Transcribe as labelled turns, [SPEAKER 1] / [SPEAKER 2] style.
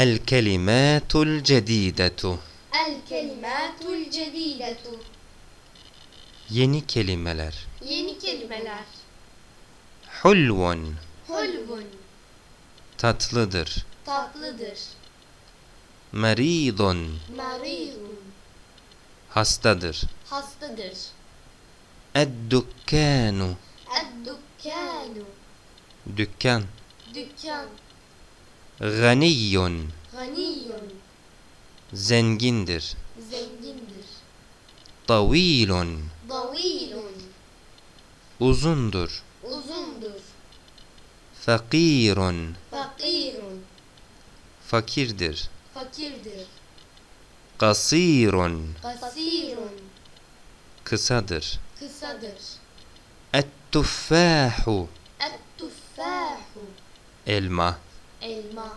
[SPEAKER 1] El kelimatul
[SPEAKER 2] cedidetu. El kelimatul cedidetu.
[SPEAKER 1] Yeni kelimeler.
[SPEAKER 2] Yeni kelimeler.
[SPEAKER 1] Hulvun.
[SPEAKER 2] Hulvun.
[SPEAKER 1] Tatlıdır.
[SPEAKER 2] Tatlıdır.
[SPEAKER 1] Meridun.
[SPEAKER 2] Meridun.
[SPEAKER 1] Hastadır.
[SPEAKER 2] Hastadır.
[SPEAKER 1] Ed-dukkanu.
[SPEAKER 2] Ed-dukkanu.
[SPEAKER 1] Dükkan.
[SPEAKER 2] Dükkan.
[SPEAKER 1] Ganiyyun.
[SPEAKER 2] Ganiyyun.
[SPEAKER 1] Zengindir.
[SPEAKER 2] Zengindir.
[SPEAKER 1] Tavilun.
[SPEAKER 2] Tavilun.
[SPEAKER 1] Uzundur.
[SPEAKER 2] Uzundur.
[SPEAKER 1] Fakirun.
[SPEAKER 2] Fakirun.
[SPEAKER 1] Fakirdir.
[SPEAKER 2] Fakirdir.
[SPEAKER 1] Kasirun.
[SPEAKER 2] Kasirun.
[SPEAKER 1] Kısadır.
[SPEAKER 2] Kısadır.
[SPEAKER 1] Et-tuffahu.
[SPEAKER 2] Et-tuffahu.
[SPEAKER 1] Elma
[SPEAKER 2] elma